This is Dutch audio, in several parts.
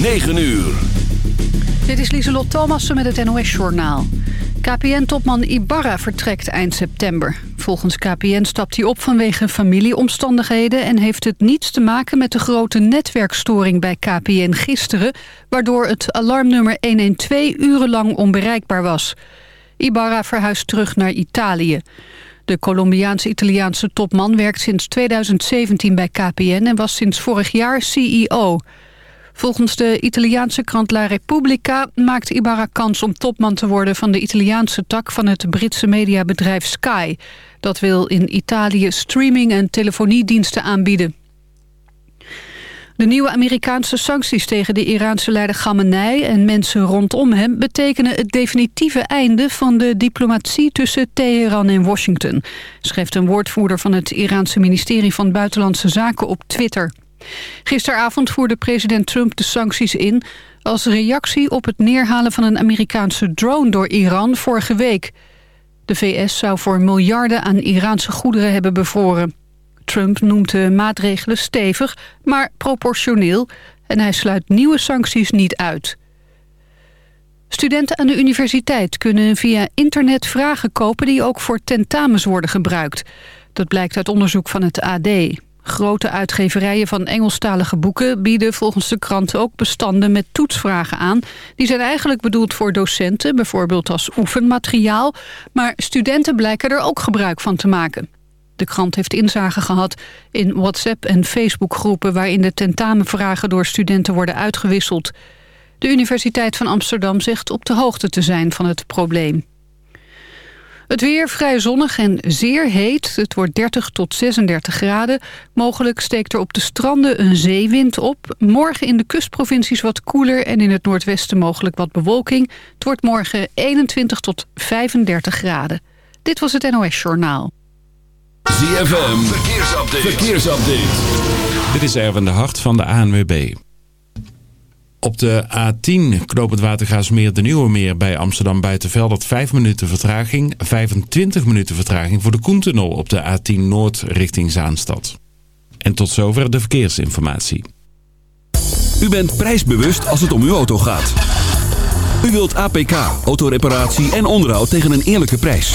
9 uur. Dit is Lieselot Thomassen met het NOS-journaal. KPN-topman Ibarra vertrekt eind september. Volgens KPN stapt hij op vanwege familieomstandigheden... en heeft het niets te maken met de grote netwerkstoring bij KPN gisteren... waardoor het alarmnummer 112 urenlang onbereikbaar was. Ibarra verhuist terug naar Italië. De Colombiaans-Italiaanse topman werkt sinds 2017 bij KPN... en was sinds vorig jaar CEO... Volgens de Italiaanse krant La Repubblica maakt Ibarra kans om topman te worden van de Italiaanse tak van het Britse mediabedrijf Sky. Dat wil in Italië streaming- en telefoniediensten aanbieden. De nieuwe Amerikaanse sancties tegen de Iraanse leider Khamenei en mensen rondom hem betekenen het definitieve einde van de diplomatie tussen Teheran en Washington, schrijft een woordvoerder van het Iraanse ministerie van Buitenlandse Zaken op Twitter. Gisteravond voerde president Trump de sancties in... als reactie op het neerhalen van een Amerikaanse drone door Iran vorige week. De VS zou voor miljarden aan Iraanse goederen hebben bevroren. Trump noemt de maatregelen stevig, maar proportioneel... en hij sluit nieuwe sancties niet uit. Studenten aan de universiteit kunnen via internet vragen kopen... die ook voor tentamens worden gebruikt. Dat blijkt uit onderzoek van het AD. Grote uitgeverijen van Engelstalige boeken bieden volgens de krant ook bestanden met toetsvragen aan. Die zijn eigenlijk bedoeld voor docenten, bijvoorbeeld als oefenmateriaal. Maar studenten blijken er ook gebruik van te maken. De krant heeft inzage gehad in WhatsApp- en Facebookgroepen... waarin de tentamenvragen door studenten worden uitgewisseld. De Universiteit van Amsterdam zegt op de hoogte te zijn van het probleem. Het weer vrij zonnig en zeer heet. Het wordt 30 tot 36 graden. Mogelijk steekt er op de stranden een zeewind op. Morgen in de kustprovincies wat koeler en in het noordwesten mogelijk wat bewolking. Het wordt morgen 21 tot 35 graden. Dit was het NOS Journaal. ZFM, verkeersupdate. verkeersupdate. Dit is Erwin de Hart van de ANWB. Op de A10 knopend Watergaasmeer de Nieuwe Meer bij Amsterdam Buitenveldert 5 minuten vertraging. 25 minuten vertraging voor de Koentunnel op de A10 Noord richting Zaanstad. En tot zover de verkeersinformatie. U bent prijsbewust als het om uw auto gaat. U wilt APK, autoreparatie en onderhoud tegen een eerlijke prijs.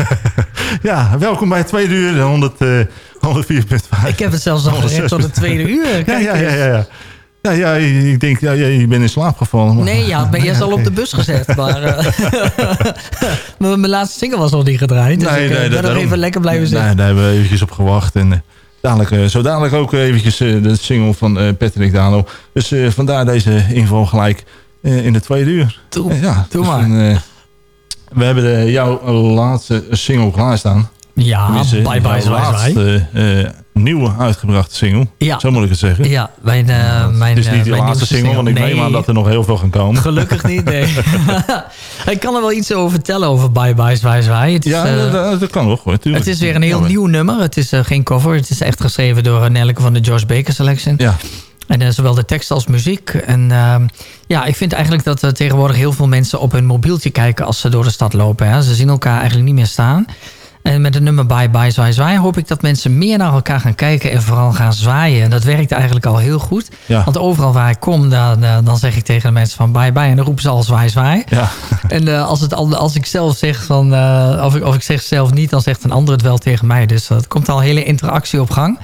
ja, welkom bij het tweede uur, 100, uh, 104.5. Ik heb het zelfs al gezegd tot het tweede uur. ja, Kijk ja, ja, ja, ja. Ja, ja, ik denk, ja, je bent in slaap gevallen. maar- Nee, ja, ben je al op de bus gezet. Maar eh, maar mijn laatste single was nog niet gedraaid. Dus ik eh, ben nog even lekker blijven zitten. Nee, daar hebben we eventjes op gewacht. En, eh, dadelijk, zo dadelijk ook eventjes de single van Patrick Dano. Dus vandaar deze info gelijk in de tweede uur. Doe, ja, doe dus maar. We hebben de, jouw laatste single klaarstaan. Ja, Tenminste, bye bye jouw zwaai zwaai. laatste, eh, nieuwe uitgebrachte single. Ja. Zo moet ik het zeggen. Ja, mijn, uh, mijn, het is niet de laatste single, want ik nee. neem aan dat er nog heel veel gaan komen. Gelukkig niet, nee. ik kan er wel iets over vertellen over Bye Bye Zwaai Zwaai. Het is, ja, uh, dat, dat, kan nog. Het is weer een heel nieuw nummer. Het is geen cover. Het is echt geschreven door Nelke van de George Baker Selection. Ja. En zowel de tekst als muziek. En ehm, ja, ik vind eigenlijk dat er tegenwoordig heel veel mensen op hun mobieltje kijken als ze door de stad lopen. Hè. Ze zien elkaar eigenlijk niet meer staan. En met het nummer Bye Bye Zwaai Zwaai hoop ik dat mensen meer naar elkaar gaan kijken en vooral gaan zwaaien. En dat werkt eigenlijk al heel goed. Ja. Want overal waar ik kom, dan, eh, dan zeg ik tegen de mensen van bye bye en dan roepen ze al zwaai zwaai. Ja. En uh, als, het, als ik zelf zeg van, uh, of, ik, of ik zeg zelf niet, dan zegt een ander het wel tegen mij. Dus dat komt al een hele interactie op gang.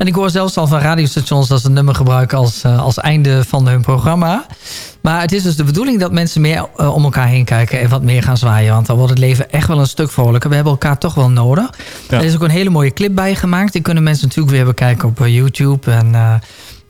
En ik hoor zelfs al van radiostations dat ze het nummer gebruiken als, als einde van hun programma. Maar het is dus de bedoeling dat mensen meer uh, om elkaar heen kijken en wat meer gaan zwaaien. Want dan wordt het leven echt wel een stuk vrolijker. We hebben elkaar toch wel nodig. Ja. Er is ook een hele mooie clip bij gemaakt. Die kunnen mensen natuurlijk weer bekijken op uh, YouTube. En, uh,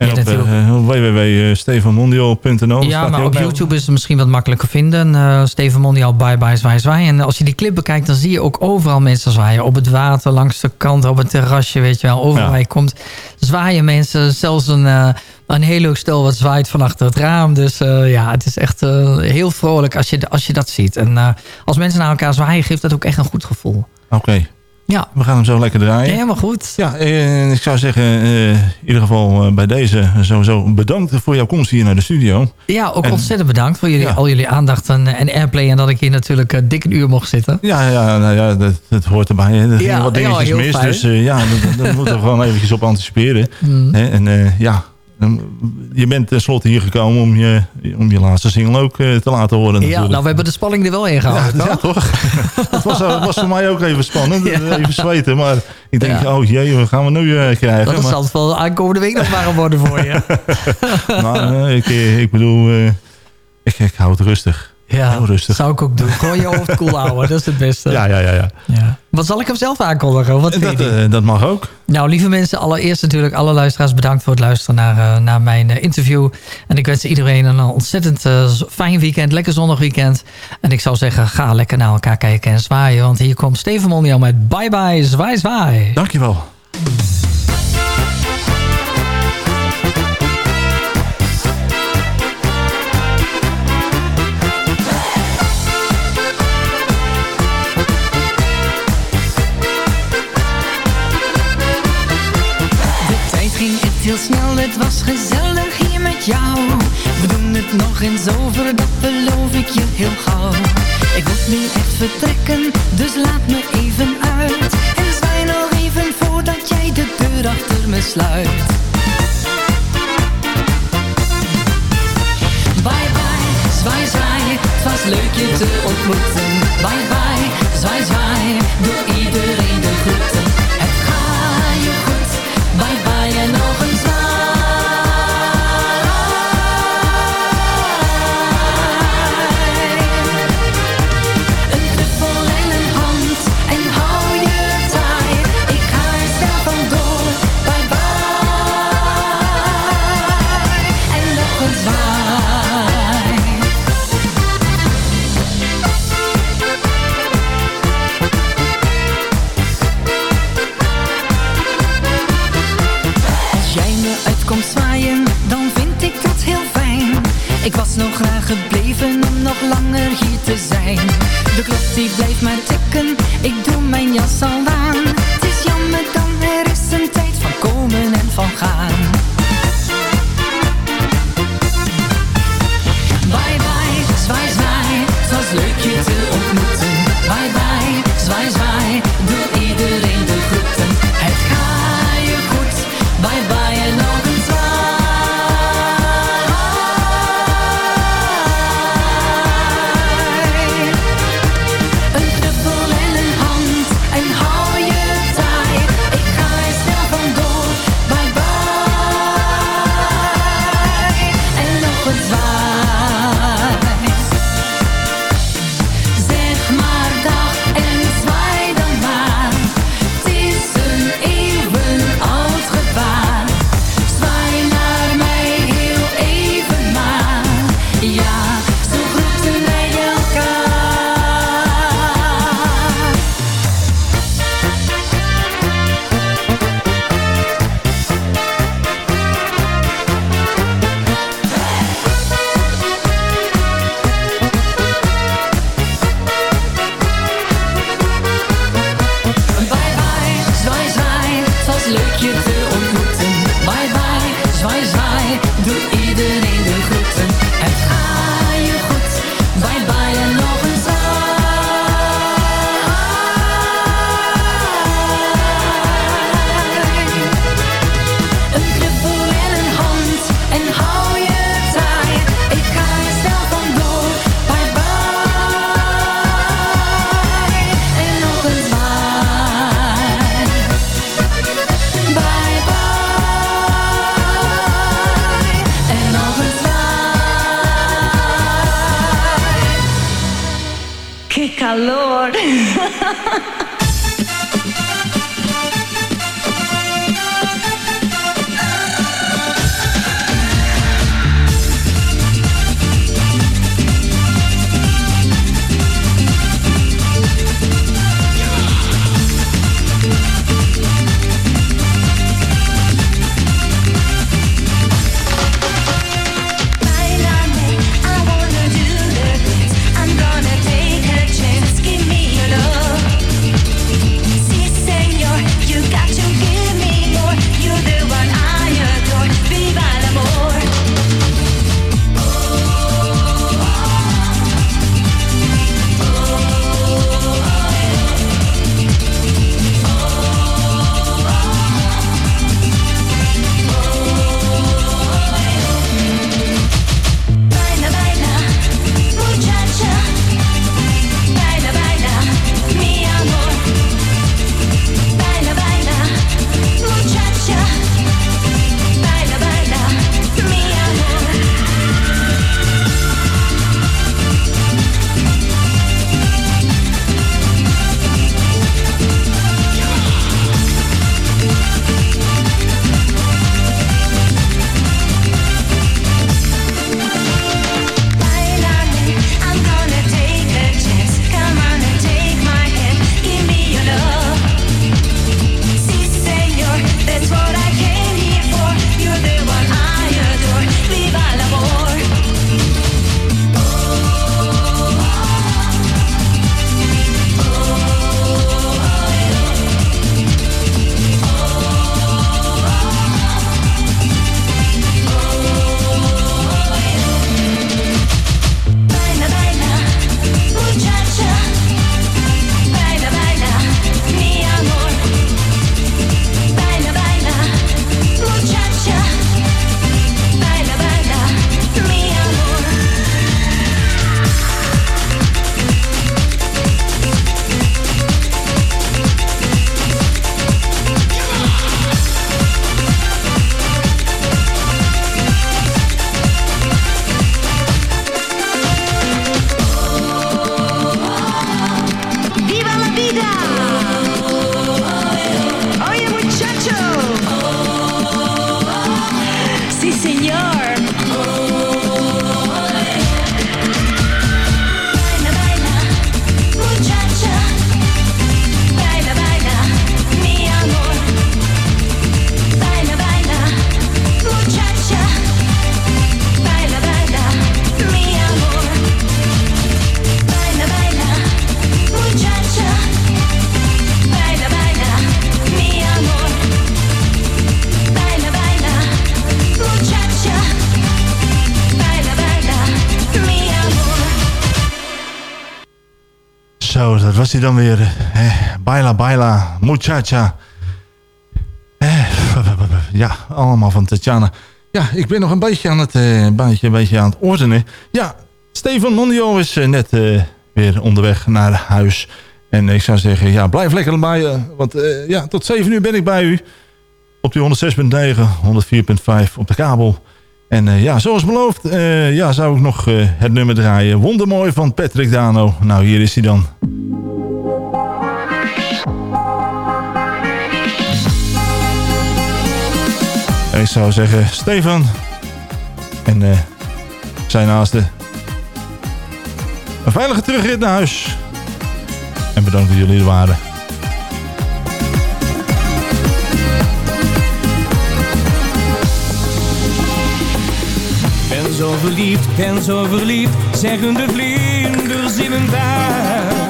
en op uh, www.stevenmondial.nl Ja, maar op YouTube is het misschien wat makkelijker vinden. Uh, Steven Mondial, bye bye, zwaai, zwaai. En als je die clip bekijkt, dan zie je ook overal mensen zwaaien. Op het water, langs de kant, op het terrasje, weet je wel. Overal ja. waar je komt, zwaaien mensen. Zelfs een, uh, een heel leuk stel wat zwaait van achter het raam. Dus uh, ja, het is echt uh, heel vrolijk als je, als je dat ziet. En als mensen naar elkaar zwaaien, geeft dat ook echt een goed gevoel. Oké. Okay. Ja. We gaan hem zo lekker draaien. Helemaal goed. Ja, en ik zou zeggen, in ieder geval bij deze sowieso bedankt voor jouw komst hier naar de studio. Ja, ook en, ontzettend bedankt voor jullie, ja. al jullie aandacht en, en airplay. En dat ik hier natuurlijk uh, dik een uur mocht zitten. Ja, ja, nou ja dat, dat hoort erbij. Er ja, wat dingetjes ja, mis, fijn. dus uh, ja, daar moeten we gewoon eventjes op anticiperen. Mm. Hè? En ja, je bent tenslotte hier gekomen om je, om je laatste single ook uh, te laten horen. Natuurlijk. Ja, nou we hebben de spanning er wel in gehouden. Ja, toch? Het was, was voor mij ook even spannend. Ja. Even zweten. Maar ik denk, oh jee, wat gaan we nu uh, krijgen? Dat zal het wel aankomende week nog maar worden voor je. maar ik, ik bedoel, ik, ik hou het rustig. Ja, Heel rustig. zou ik ook doen. Gewoon je hoofd koel houden, dat is het beste. Ja, ja, ja. ja. ja. Wat zal ik hem zelf aankondigen? Wat dat, uh, dat mag ook. Nou, lieve mensen, allereerst natuurlijk alle luisteraars bedankt voor het luisteren naar, uh, naar mijn uh, interview. En ik wens iedereen een ontzettend fijn weekend, lekker zonnig weekend. En ik zou zeggen, ga lekker naar elkaar kijken en zwaaien. Want hier komt Steven Mondial met Bye Bye, Zwaai Zwaai. Dankjewel. Nog eens over, dat beloof ik je heel gauw. Ik moet nu echt vertrekken, dus laat me even uit. En zwaai nog even voordat jij de deur achter me sluit. Bye bye, zwaai zwaai, het was leuk je te ontmoeten. Bye bye, zwaai zwaai, doe iedereen de groeten. Die blijft maar tikken, dan weer. Eh, baila, baila, muchacha. Eh, ja, allemaal van Tatjana. Ja, ik ben nog een beetje aan het, uh, beetje, beetje aan het ordenen. Ja, Stefan Mondio is uh, net uh, weer onderweg naar huis. En ik zou zeggen, ja, blijf lekker bij je. Want ja, tot 7 uur ben ik bij u. Op die 106.9, 104.5 op de kabel. En ja, zoals beloofd, ja, zou ik nog het nummer draaien. Wondermooi van Patrick Dano. Nou, hier is hij dan. Ik zou zeggen, Stefan en uh, zijn naaste. Een veilige terugrit naar huis. En bedankt dat jullie er waren. Ben zo verliefd, ben zo verliefd, zeggen de vlinders in mijn buik.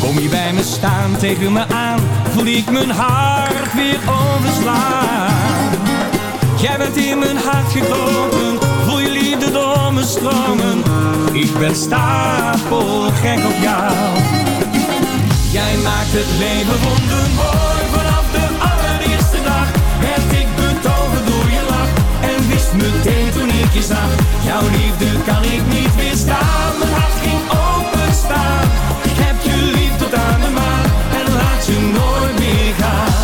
Kom je bij me staan, tegen me aan, voel ik mijn hart weer overslaan. Jij bent in mijn hart gekropen, voel je liefde door me stromen. Ik ben stapel gek op jou. Jij maakt het leven wondermooi vanaf de allereerste dag. Werd ik betoverd door je lach en wist meteen toen ik je zag. Jouw liefde kan ik niet weerstaan, mijn hart ging openstaan. Ik heb je lief tot aan de maan je nooit meer gaat.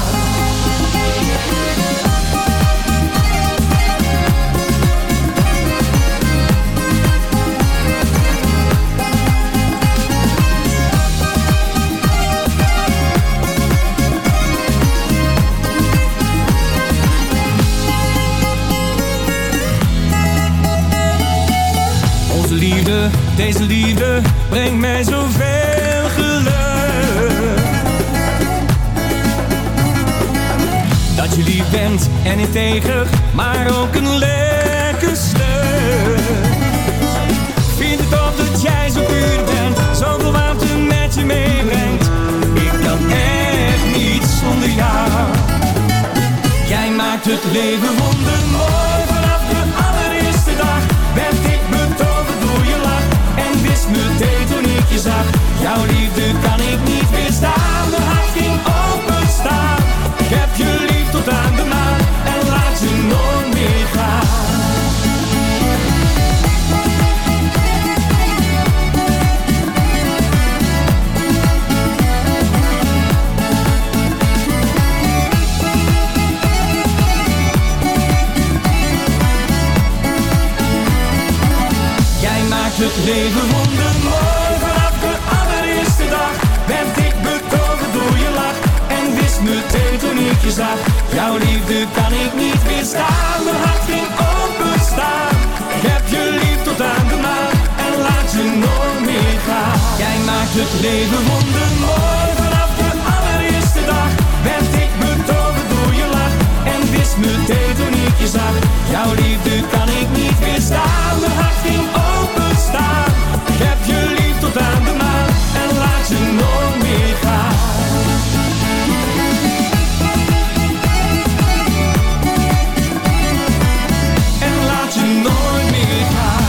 Onze liefde, deze liefde brengt mij zo ver bent en integer, maar ook een lekker stuk. Vind het op dat jij zo puur bent, zoveel warmte met je meebrengt. Ik kan echt niet zonder jou. Jij maakt het leven wondermooi. Jouw liefde kan ik niet weerstaan, Jouw liefde kan ik niet weerstaan, mijn hart ging openstaan. Ik heb je lief tot aan de maan en laat je nooit meer gaan. En laat je nooit meer gaan.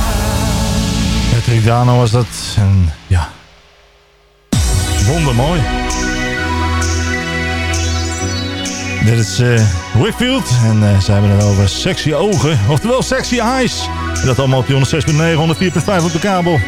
Patrick Dano was dat. Dit is eh Wickfield en eh, ze hebben het over sexy ogen, oftewel sexy eyes. En dat allemaal op die 106.9, 104.5 op de kabel.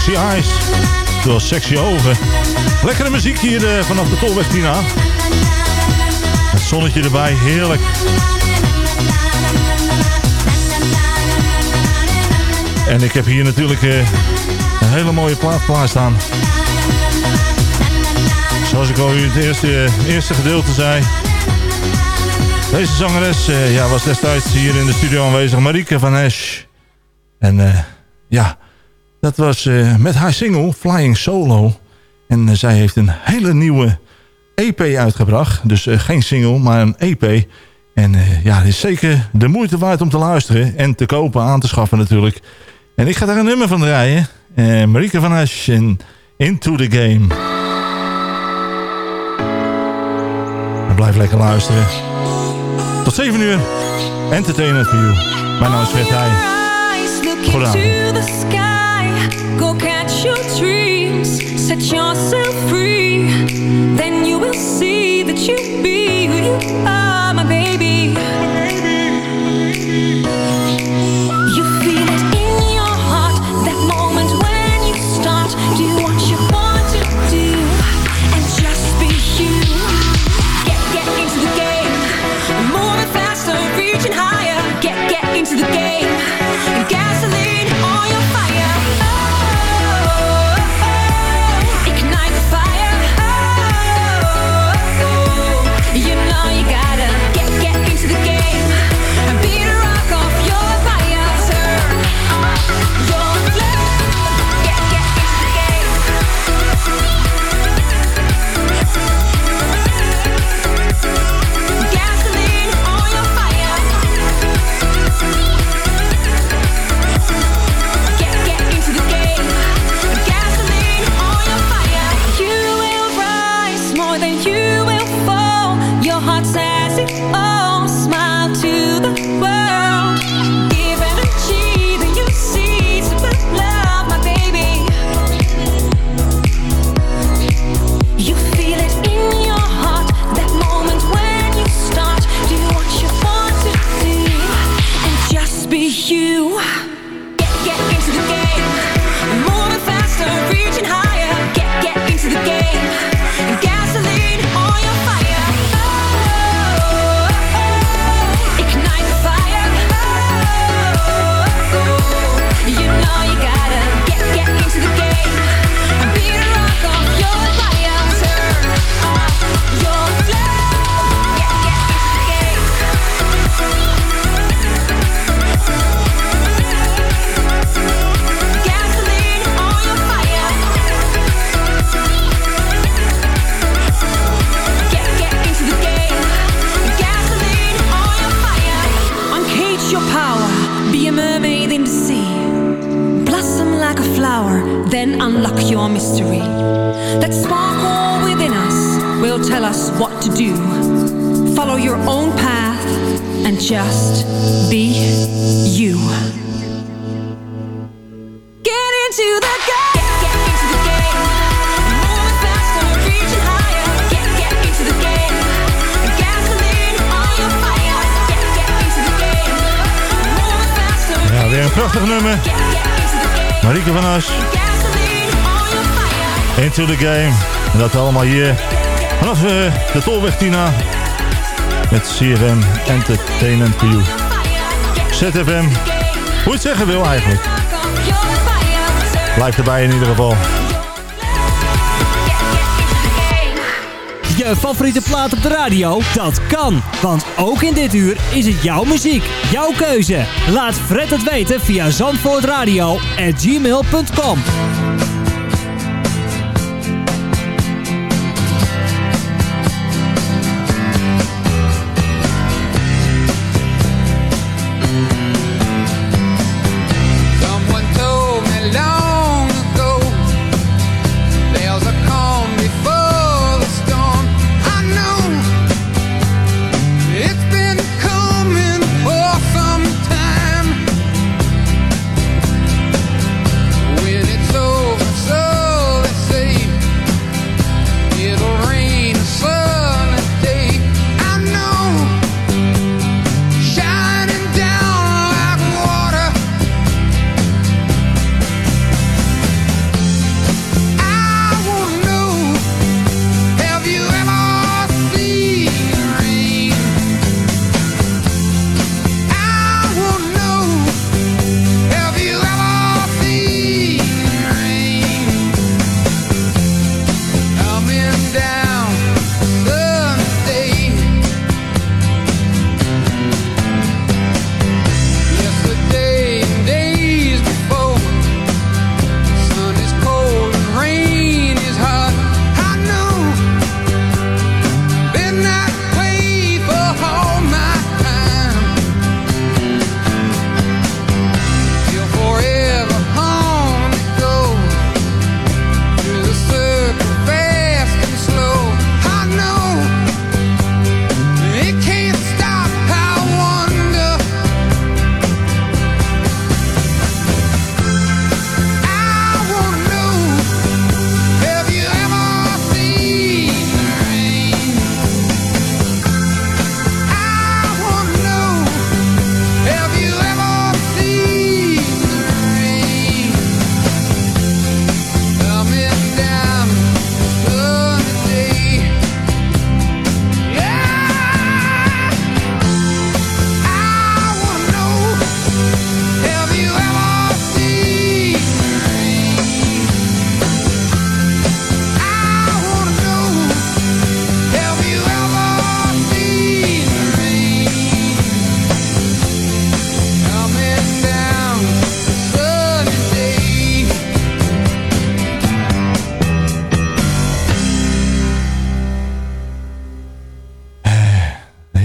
Sexy eyes. Sexy ogen. Lekkere muziek hier uh, vanaf de Tolweg Tina. Het zonnetje erbij, heerlijk. En ik heb hier natuurlijk uh, een hele mooie plaat klaarstaan. Zoals ik al in het eerste, eerste gedeelte zei. Deze zangeres ja, was destijds hier in de studio aanwezig. Marieke van Esch. En ja, dat was uh, met haar single Flying Solo. En zij heeft een hele nieuwe EP uitgebracht. Dus geen single, maar een EP. En ja, het is zeker de moeite waard om te luisteren. En te kopen, aan te schaffen natuurlijk. En ik ga daar een nummer van draaien. Marieke van Esch in Into the Game. En blijf lekker luisteren. Tot 7 uur. Entertainment you. Mijn naam is Fred Heij. Goedenavond. Set yourself free. Then you will see that you be who you are, just be you. Get into the game. Get, into the game. Moving faster, reaching higher. Get, get into the game. Gasoline on your fire. Get, get into the game. Moving faster. Ja, weer een prachtig nummer. Marieke van As. Into the game. En dat allemaal hier vanaf uh, de Tolweg Tina. Met CFM Entertainment You. ZFM. Hoe het zeggen wil eigenlijk. Blijf erbij in ieder geval. Je favoriete plaat op de radio? Dat kan, want ook in dit uur is het jouw muziek. Jouw keuze. Laat Fred het weten via zandvoortradio@gmail.com.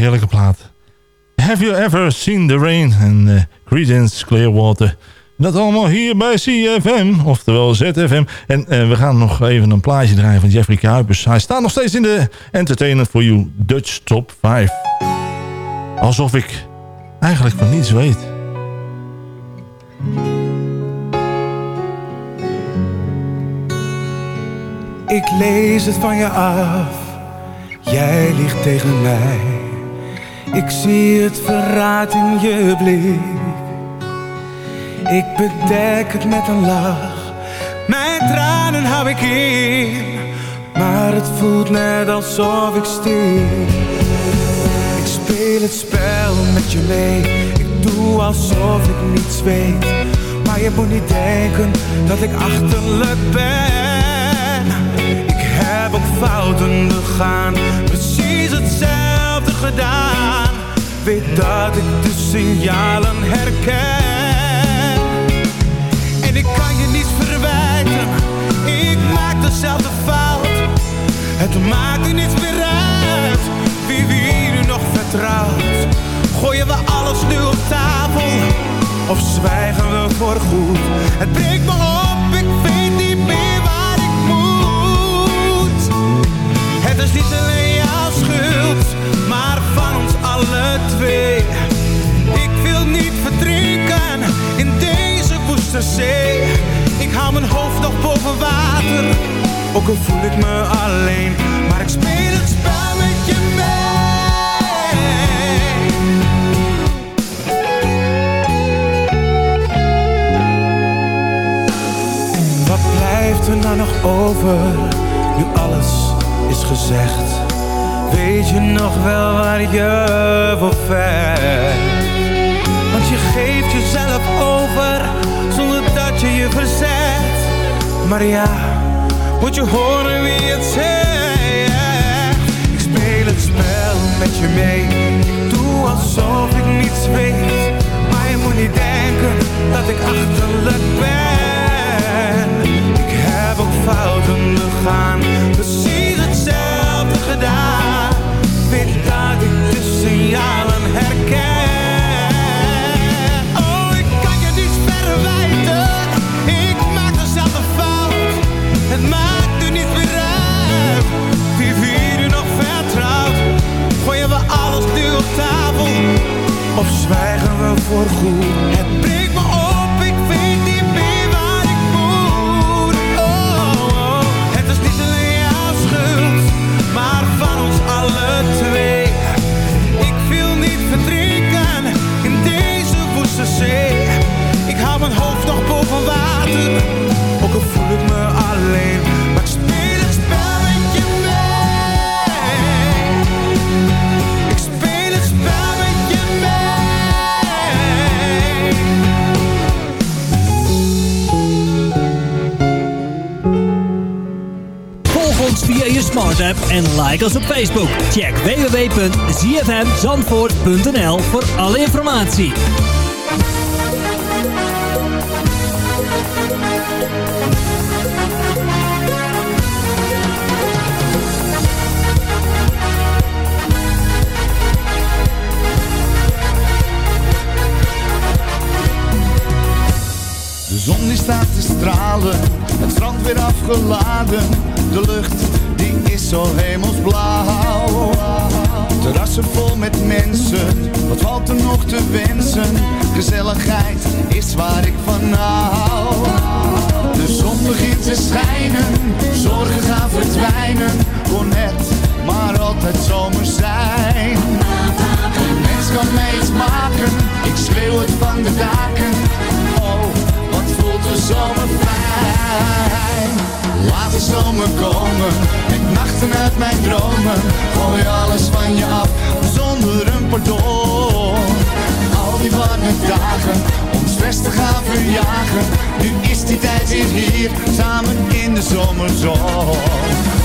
heerlijke plaat. Have you ever seen the rain? En uh, Creedence Clearwater. Dat allemaal hier bij CFM, oftewel ZFM. En uh, we gaan nog even een plaatje draaien van Jeffrey Kuipers. Hij staat nog steeds in de Entertainment for You Dutch Top 5. Alsof ik eigenlijk van niets weet. Ik lees het van je af, jij ligt tegen mij. Ik zie het verraad in je blik. Ik bedek het met een lach, mijn tranen hou ik in. Maar het voelt net alsof ik stil. Ik speel het spel met je mee, ik doe alsof ik niets weet. Maar je moet niet denken dat ik achterlijk ben. Ik heb ook fouten begaan, precies hetzelfde gedaan. Weet dat ik de signalen herken. En ik kan je niets verwijten, ik maak dezelfde fout. Het maakt er niets meer uit, wie wie nu nog vertrouwt. Gooien we alles nu op tafel, of zwijgen we voor goed? Het breekt me op, ik weet niet meer waar ik moet. Het is niet alleen alle twee. Ik wil niet verdrinken in deze woeste zee. Ik hou mijn hoofd nog boven water, ook al voel ik me alleen. Maar ik speel het spel met je mee. Wat blijft er nou nog over, nu alles is gezegd? Weet je nog wel waar je voor vecht? Want je geeft jezelf over, zonder dat je je verzet. Maar ja, moet je horen wie het zegt. Ik speel het spel met je mee, ik doe alsof ik niets weet. Maar je moet niet denken dat ik achterlijk ben. Ik heb ook fouten begaan, precies hetzelfde gedaan. Of zwijgen we voor goed? Het breekt me op, ik weet niet meer waar ik moet. Oh, oh. het is niet alleen jouw schuld, maar van ons alle twee. Ik hou mijn hoofd nog boven water, ook al voel ik me alleen. Maar ik speel het spel met je mee. Ik speel het spel met je Volg ons via je smart app en like ons op Facebook. Check www.zfmzandvoort.nl voor alle informatie. Staat te stralen, het strand weer afgeladen. De lucht die is zo hemelsblauw. Terrassen vol met mensen, wat valt er nog te wensen? Gezelligheid is waar ik van hou. De zon begint te schijnen, zorgen gaan verdwijnen. Kon net maar altijd zomer zijn. Een mens kan mij iets maken, ik schreeuw het van de daken. De zomer fijn. Laat de zomer komen, met nachten uit mijn dromen. Gooi alles van je af, zonder een pardon. Al die warme dagen, om stress te gaan verjagen. Nu is die tijd hier, samen in de zomerzon.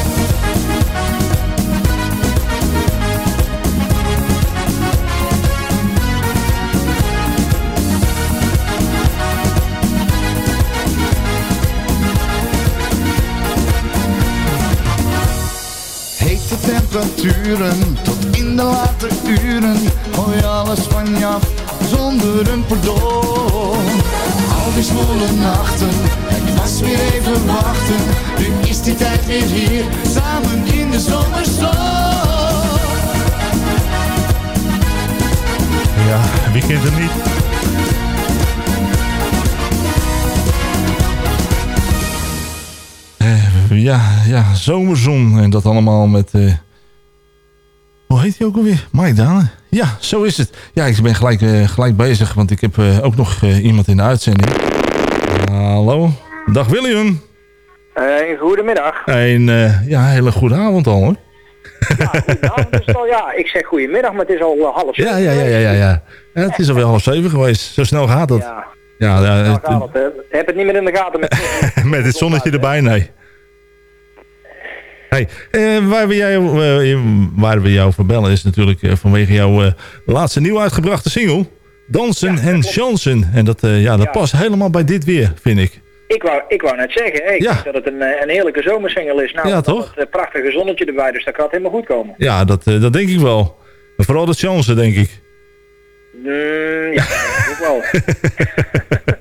Hete temperaturen tot in de late uren. Gooi alles van je af zonder een pardon. Al die zwoele nachten, het was weer even wachten. Nu is die tijd weer hier, samen in de zomerzon. Ja, wie kent hem niet? Ja, ja, zomerzon. En dat allemaal met... eh, hoe heet hij ook alweer? Mike Dane. Ja, zo is het. Ja, ik ben gelijk, eh, gelijk bezig, want ik heb eh, ook nog iemand in de uitzending. Hallo. Dag William. Goedemiddag. En ja, hele goede avond al hoor. Ja, is al, ja, ik zeg goedemiddag, maar het is al half Ja, ja, ja, ja, ja. ja. Ja, het is alweer half zeven geweest. Zo snel gaat dat. Ja. Ja, ja, het-. Heb het niet meer in de gaten met met het zonnetje erbij, nee. Hey, eh, waar, we jou, eh, waar we jou voor bellen is natuurlijk eh, vanwege jouw laatste nieuw uitgebrachte single. Dansen en chansen. En dat, ja, dat Ja. past helemaal bij dit weer, vind ik. Ik wou, ik wou net zeggen, ik Ja. denk dat het een, een heerlijke zomersingel is. Nou, Ja, toch? Het prachtige zonnetje erbij, dus dat gaat helemaal goed komen. Ja, dat, dat denk ik wel. Maar vooral de chansen, denk ik. Mm, ja, ook wel.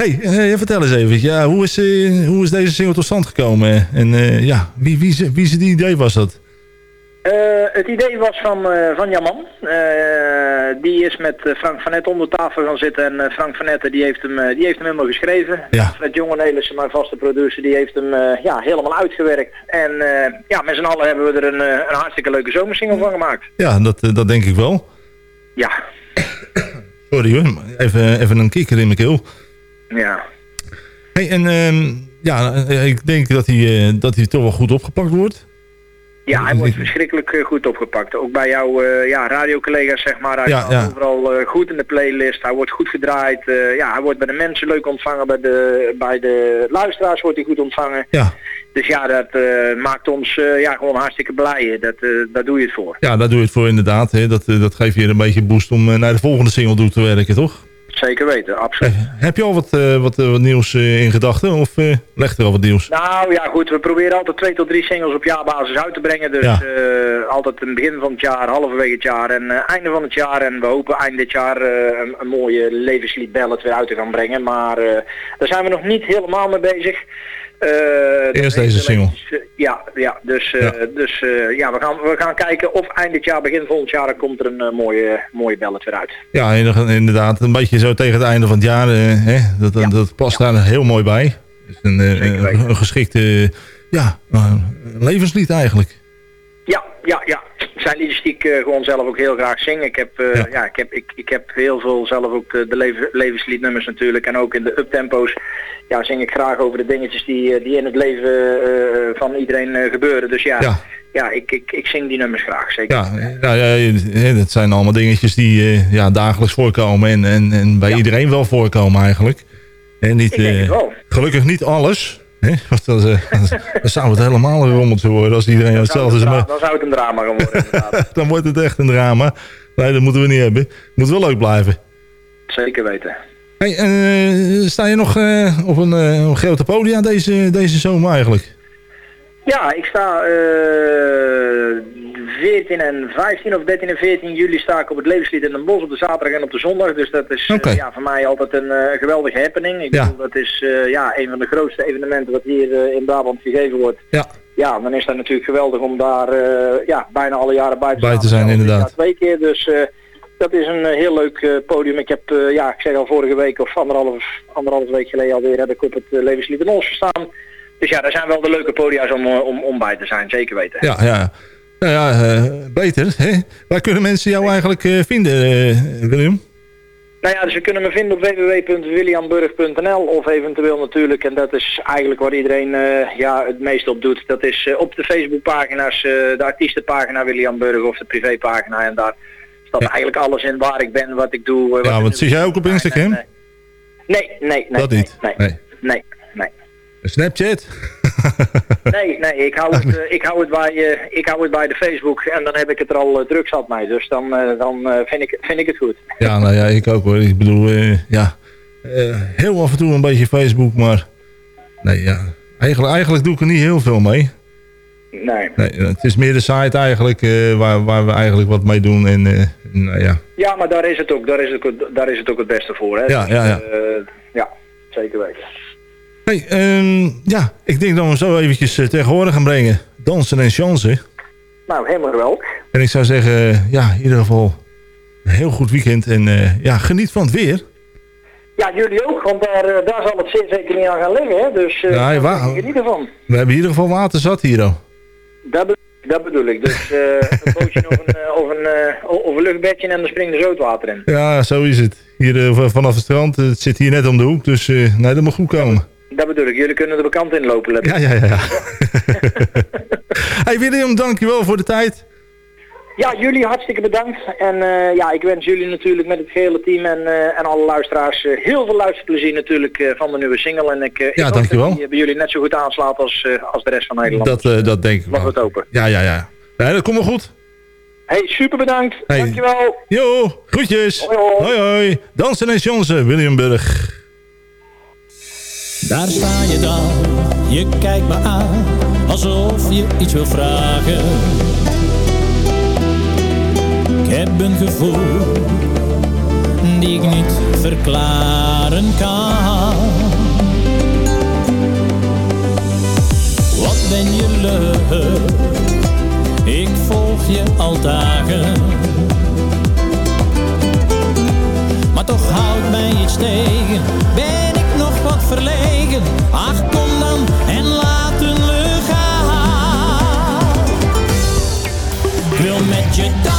hey, eh, vertel eens even. Ja, hoe, is, eh, hoe is deze single tot stand gekomen? En eh, ja, wie, wie, wie zijn idee was dat? Het idee was van, van Jaman. Die is met Frank van Net onder tafel gaan zitten en Frank van Netten die heeft hem, die heeft hem helemaal geschreven. Ja. Fred Jongenelissen, mijn vaste producer, die heeft hem ja, helemaal uitgewerkt. En ja, met z'n allen hebben we er een, een hartstikke leuke zomersingle van gemaakt. Ja, dat, dat denk ik wel. Ja, Sorry hoor, even, even een kikker in mijn keel. Ja. Hey, en ehm, ja, eh, ik denk dat hij, eh, dat hij toch wel goed opgepakt wordt. Ja, hij wordt verschrikkelijk eh, goed opgepakt. Ook bij jouw eh ja, radiocollega's, zeg maar. Hij Ja, ja. overal goed in de playlist. Hij wordt goed gedraaid. ja, hij wordt bij de mensen leuk ontvangen. Bij de, bij de luisteraars wordt hij goed ontvangen. Ja. Dus ja, dat maakt ons ja, gewoon hartstikke blij. Dat, daar doe je het voor. Ja, daar doe je het voor inderdaad. Hè. Dat, dat geeft je een beetje boost om naar de volgende single toe te werken, toch? Zeker weten, absoluut. Heb je al wat, eh, wat, eh, wat nieuws eh, in gedachten? Of eh leg er al wat nieuws? Nou ja, goed, we proberen altijd twee tot drie singles op jaarbasis uit te brengen. Dus Ja. altijd in het begin van het jaar, halverwege het jaar en einde van het jaar. En we hopen eind dit jaar een, een mooie levenslied ballad weer uit te gaan brengen. Maar daar zijn we nog niet helemaal mee bezig. Eh, Eerst deze single. Ja, ja dus, eh, Ja. dus eh, ja, we, gaan, we gaan kijken of eind dit jaar, begin volgend jaar, komt er een mooie, mooie ballad weer uit. Ja, inderdaad. Een beetje zo tegen het einde van het jaar. hè, dat, dat, dat past daar heel mooi bij. Een, een, een geschikte ja, levenslied eigenlijk. Ja, ja, ja. Zijn liedjes die ik eh, gewoon zelf ook heel graag zing. Ik heb, eh, ja. ik, heb, ik, ik heb heel veel zelf ook de, de leven, levensliednummers natuurlijk. En ook in de uptempo's ja, zing ik graag over de dingetjes die, eh, die in het leven eh, van iedereen eh, gebeuren. Dus ja, Ja. ja. ik, ik, ik zing die nummers graag, zeker. Ja, nou, ja, dat zijn allemaal dingetjes die eh, ja, dagelijks voorkomen. En, en, en bij iedereen wel voorkomen eigenlijk. En niet, Ik denk het eh, wel. gelukkig niet alles. Eh, dan zou het helemaal een rommeltje worden als iedereen Dan hetzelfde is. dan zou het een drama gaan worden, dan wordt het echt een drama. Nee, dat moeten we niet hebben. Het moet wel leuk blijven. zeker weten. Hey, eh, sta je nog eh, op een, een grote podium deze, deze zomer eigenlijk? Ja, ik sta eh 14 en 15 of 13 en 14 juli sta ik op het Levenslied in Den Bosch op de zaterdag en op de zondag. Dus dat is eh, ja, voor mij altijd een eh, geweldige happening. Ik Ja. bedoel, dat is ja, een van de grootste evenementen wat hier in Brabant gegeven wordt. Ja. Ja, dan is dat natuurlijk geweldig om daar ja, bijna alle jaren bij te, Bij staan. te zijn, inderdaad. twee keer, dus dat is een heel leuk podium. Ik heb, ja, ik zeg al vorige week of anderhalf, anderhalf week geleden alweer heb ik op het uh, Levenslied in Ons gestaan. Dus ja, daar zijn wel de leuke podia's om, eh, om, om bij te zijn, zeker weten. Ja, ja. Nou ja, eh, beter. Hè? Waar kunnen mensen jou eigenlijk eh, vinden, eh, William? Nou ja, dus ze kunnen me vinden op www.williamburg.nl of eventueel natuurlijk, en dat is eigenlijk waar iedereen eh, ja, het meest op doet, dat is eh, op de Facebookpagina's, eh, de artiestenpagina William Burg of de privépagina en daar staat eigenlijk alles in waar ik ben, wat ik doe. eh, wat Ja, want zit jij ook op Instagram? Nee, nee, nee. Dat niet? Nee, nee. Snapchat? Nee, nee, ik hou het, eh, ik hou het, bij, eh, ik hou het bij de Facebook en dan heb ik het er al uh, druk zat mee. Dus dan, uh, dan uh, vind, ik, vind ik het goed. Ja, nou ja, ik ook hoor. Ik bedoel, uh, ja, heel af en toe een beetje Facebook, maar nee, ja, eigenlijk, eigenlijk doe ik er niet heel veel mee. Nee. nee het is meer de site eigenlijk uh, waar, waar we eigenlijk wat mee doen en nou ja. Ja, maar daar is het ook, daar is het, ook, daar is het ook het beste voor. Hè? Ja, ja, ja. ja, zeker weten. Hey, um, ja, ik denk dat we zo eventjes uh, tegenwoordig gaan brengen. Dansen en chansen. Nou, helemaal geweldig. En ik zou zeggen, ja, in ieder geval een heel goed weekend. En uh, ja, geniet van het weer. Ja, jullie ook, want daar, uh, daar zal het zeer zeker niet aan gaan liggen. Hè? Dus uh, ja, geniet ervan. We hebben in ieder geval water zat hier al. Dat, be dat bedoel ik. Dus een bootje of een, of, een, of een luchtbedje en dan springt er zoutwater in. Ja, zo is het. Hier vanaf het strand, het zit hier net om de hoek. Dus nee, dat moet goed komen. Dat bedoel ik. Jullie kunnen er bekant in lopen. Ja, ja, ja. ja. hey William, dankjewel voor de tijd. Ja, jullie hartstikke bedankt. En uh, ja, ik wens jullie natuurlijk met het gehele team en, uh, en alle luisteraars uh, heel veel luisterplezier natuurlijk van de nieuwe single. En ik, ja, ik hoop dankjewel. dat die bij jullie net zo goed aanslaat als, als de rest van Nederland. Dat, dat denk ik Mag het open. Ja, ja, ja. dat komt wel goed. Hey, super bedankt. Hey. Dankjewel. Jo, groetjes. Hoi, hoi. hoi, hoi. Dansen en Jansen, William Burg. Daar sta je dan, je kijkt me aan, alsof je iets wil vragen. Ik heb een gevoel, die ik niet verklaren kan. Wat ben je leuk, ik volg je al dagen. Maar toch houdt mij iets tegen, verlegen. Ach, kom dan en laten we gaan. Ik wil met je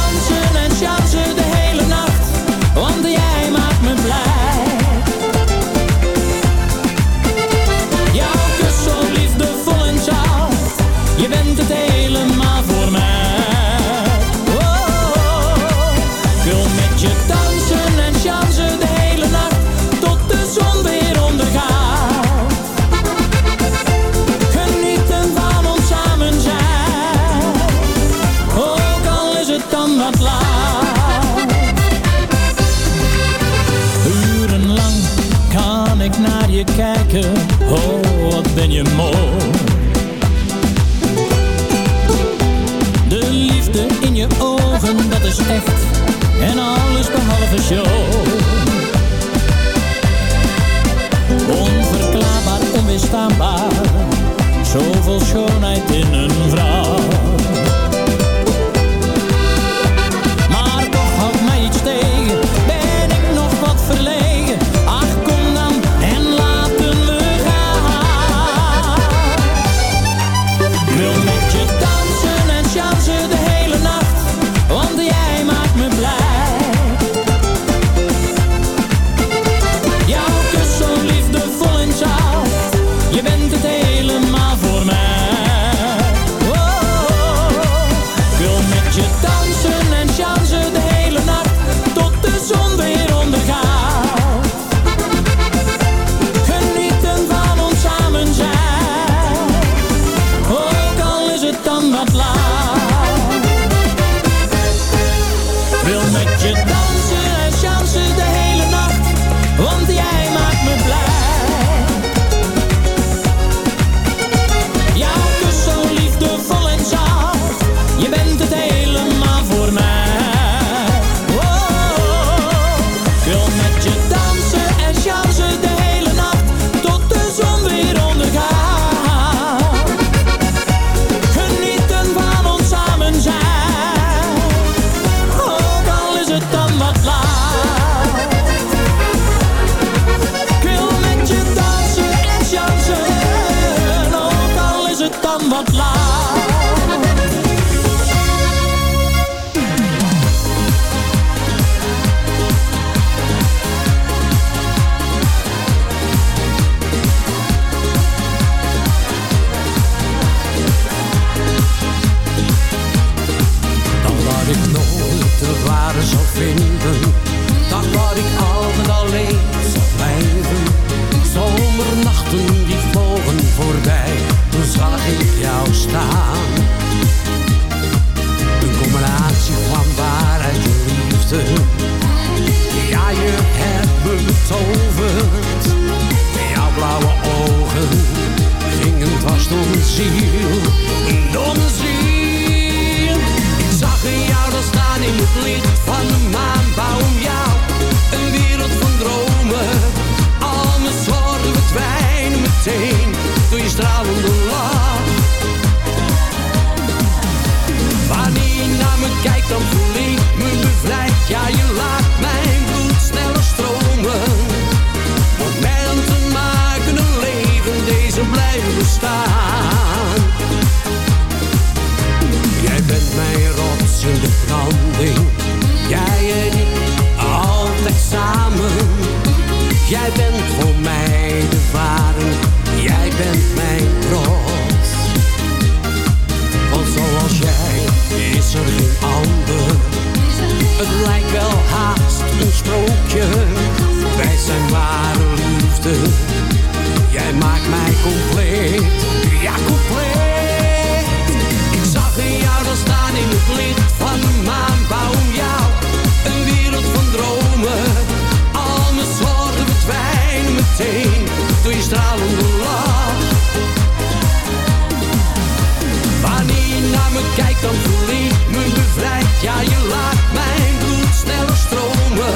dan voel ik me bevrijd. Ja, je laat mijn bloed sneller stromen.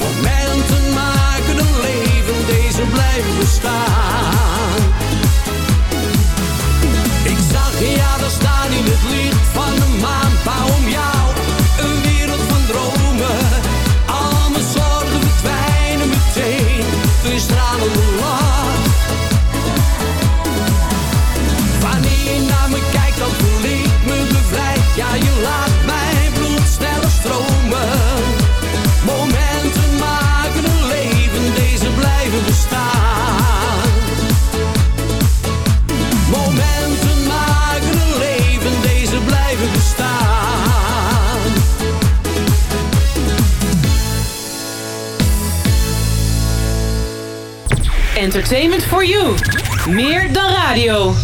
Momenten maken een leven, deze blijven bestaan. Entertainment for you. Meer dan radio.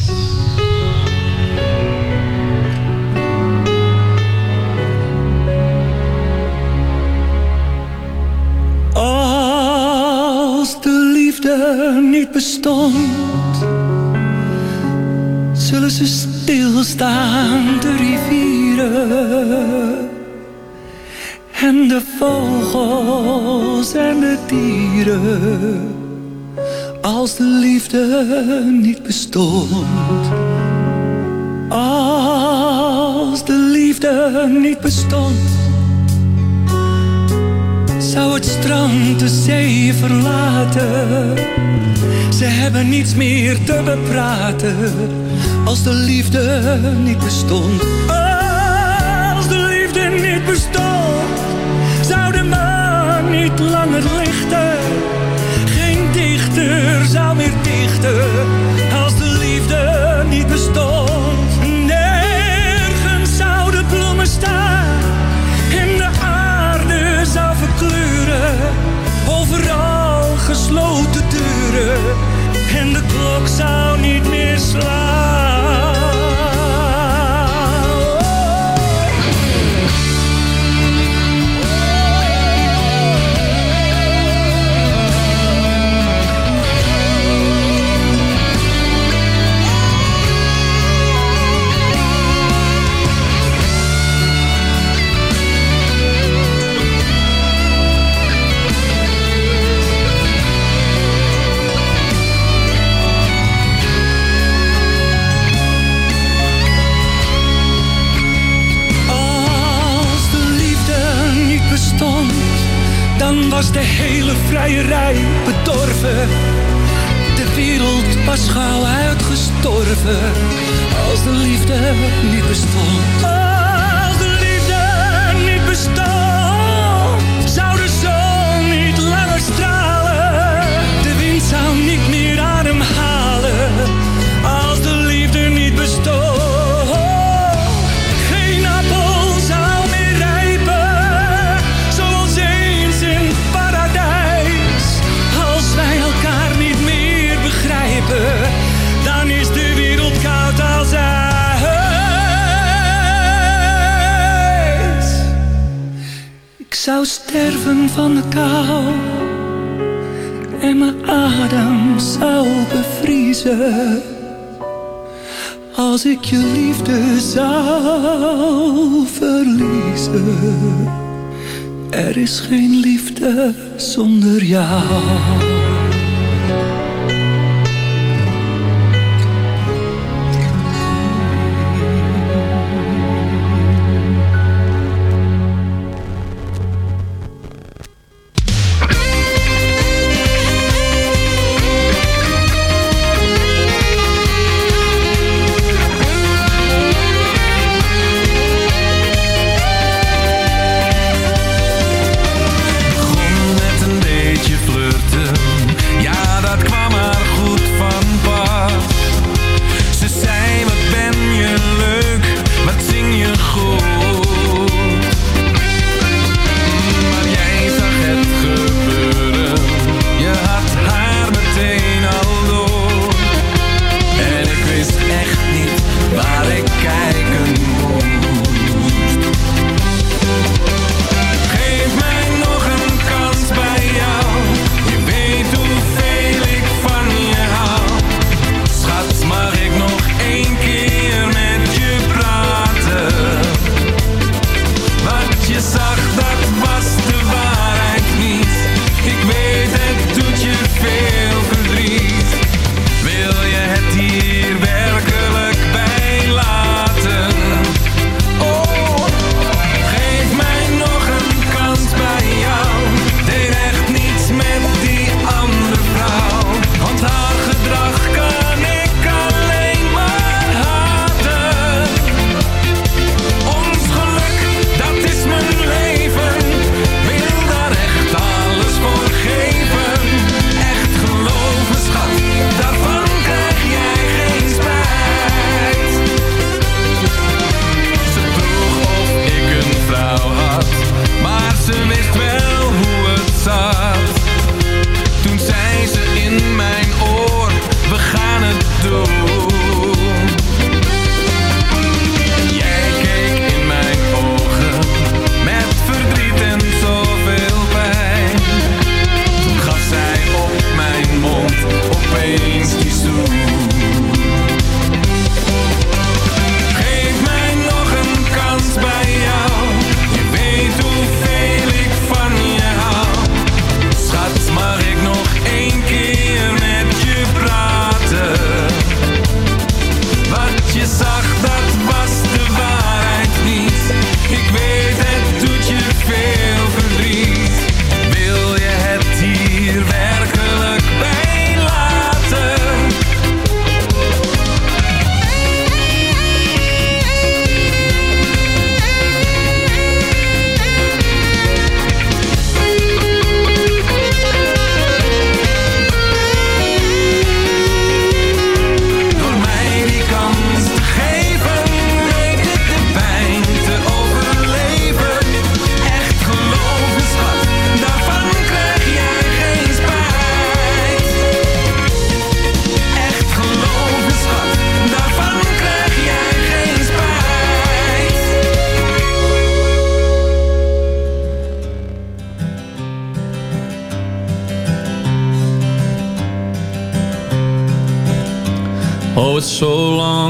Als de liefde niet bestond, zullen ze stilstaan, de rivieren. En de vogels en de dieren. Als de liefde niet bestond. Als de liefde niet bestond zou het strand de zee verlaten. Ze hebben niets meer te bepraten als de liefde niet bestond. Als de liefde niet bestond, zou de maan niet langer lichten. Zou meer dichten als de liefde niet bestond. Nergens zouden bloemen staan en de aarde zou verkleuren. Overal gesloten deuren en de klok zou niet meer slaan. was de hele vrije rij bedorven. De wereld was gauw uitgestorven als de liefde niet bestond. als ik je liefde zou verliezen. Er is geen liefde zonder jou.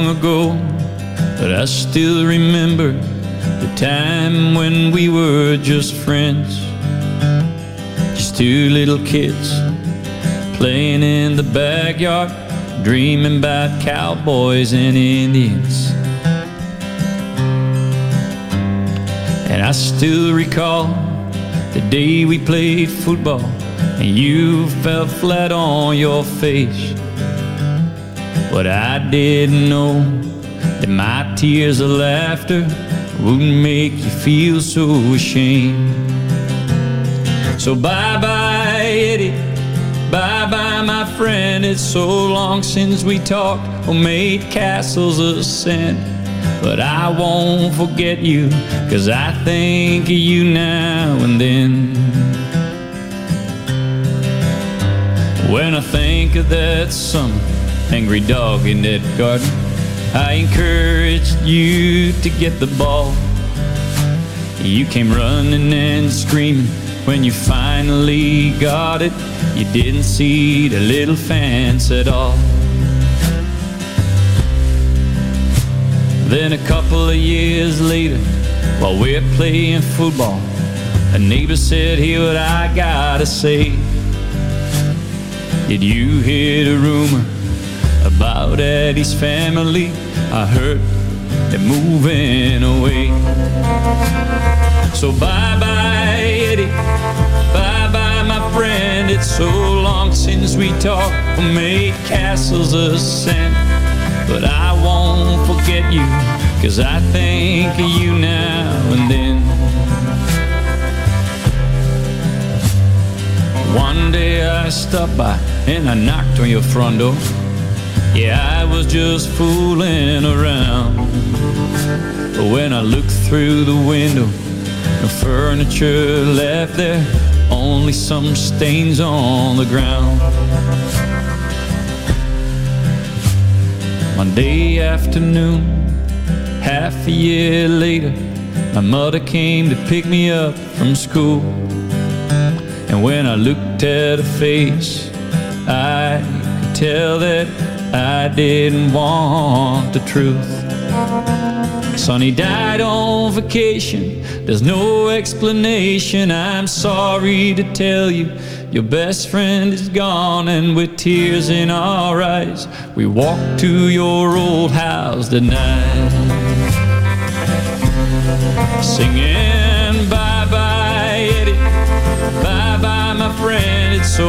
long ago But I still remember The time when we were just friends. Just two little kids Playing in the backyard Dreaming about cowboys and Indians. And I still recall The day we played football And you fell flat on your face. But I didn't know that my tears of laughter wouldn't make you feel so ashamed. So bye bye, Eddie. Bye bye, my friend. It's so long since we talked or made castles of sand. But I won't forget you, cause I think of you now and then. When I think of that summer, angry dog in that garden, I encouraged you to get the ball. You came running and screaming when you finally got it. You didn't see the little fence at all. Then a couple of years later, while we're playing football, a neighbor said, Hear what I gotta say. Did you hear the rumor about Eddie's family? I heard they're moving away. So bye bye, Eddie. Bye bye, my friend. It's so long since we talked We made castles of sand. But I won't forget you, cause I think of you now and then. One day I stopped by and I knocked on your front door. Yeah, I was just fooling around. But when I looked through the window, no furniture left there, only some stains on the ground. Monday afternoon, half a year later, my mother came to pick me up from school. And when I looked at her face, I could tell that I didn't want the truth. Sonny died on vacation, there's no explanation. I'm sorry to tell you, your best friend is gone, and with tears in our eyes, we walked to your old house tonight. Singing bye bye, Eddie. Bye bye, my friend. It's so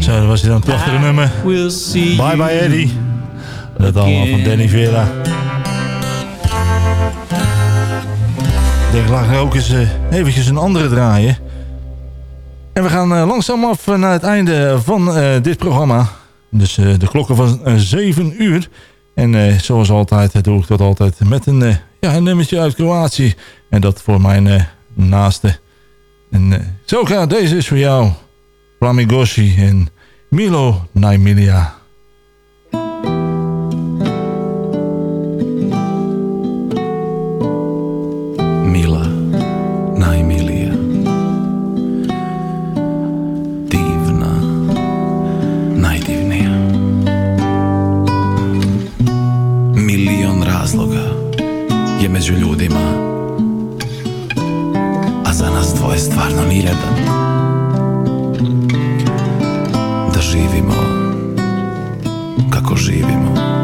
Zo, dat was hij dan het prachtige nummer. Bye bye Eddie. Dat allemaal van Danny Vera. Ik denk, laat ik ook eens eh, eventjes een andere draaien. En we gaan eh, langzaam af naar het einde van eh, dit programma. Dus de klokken van eh, 7 uur. En zoals altijd doe ik dat altijd met een, ja, een nummertje uit Kroatië. En dat voor mijn naaste. En zo gaat deze is voor jou. Flamigoshi en Milo Naimilia. Mila, najmilija Divna, najdivnija. Milion razloga je među ljudima A za nas dvoje stvarno ni kako živimo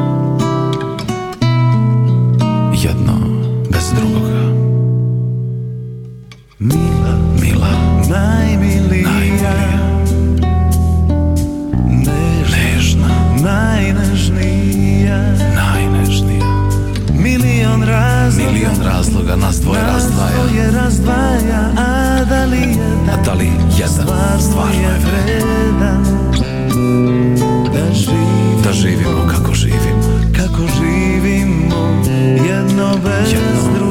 bez jedno,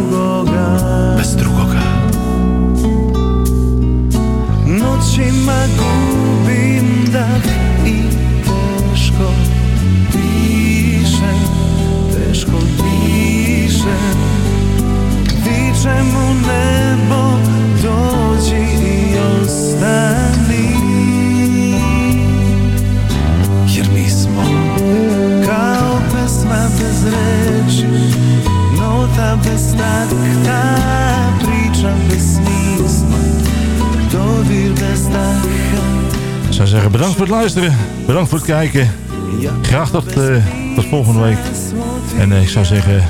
Bedankt voor het luisteren. Bedankt voor het kijken. Graag tot, uh, tot volgende week. En uh, ik zou zeggen...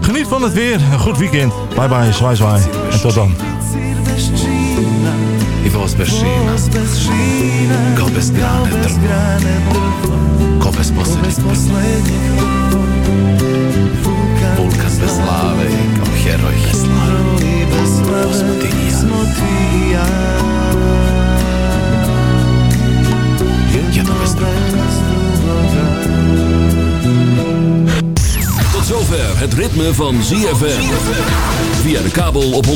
Geniet van het weer. Een goed weekend. Bye bye. Zwaai zwaai. En tot dan. I voz bez szyna Ko bez grane drwo Ko bez poslednjeg Vulkan bez slave Kao heroj bez slave Gospodin ja Tot zover het ritme van ZFM Via de kabel op 104.5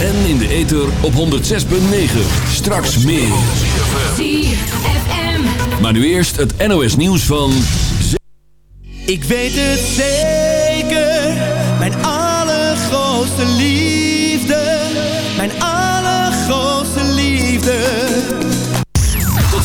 en in de ether op 106.9. Straks meer. Maar nu eerst het NOS nieuws van... Ik weet het zeker. Mijn allergrootste liefde. Mijn allergrootste liefde.